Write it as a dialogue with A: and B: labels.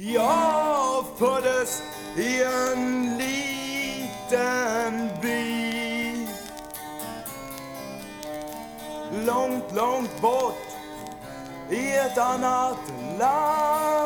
A: Jag föddes i en liten by. Långt, långt bort i ett annat land.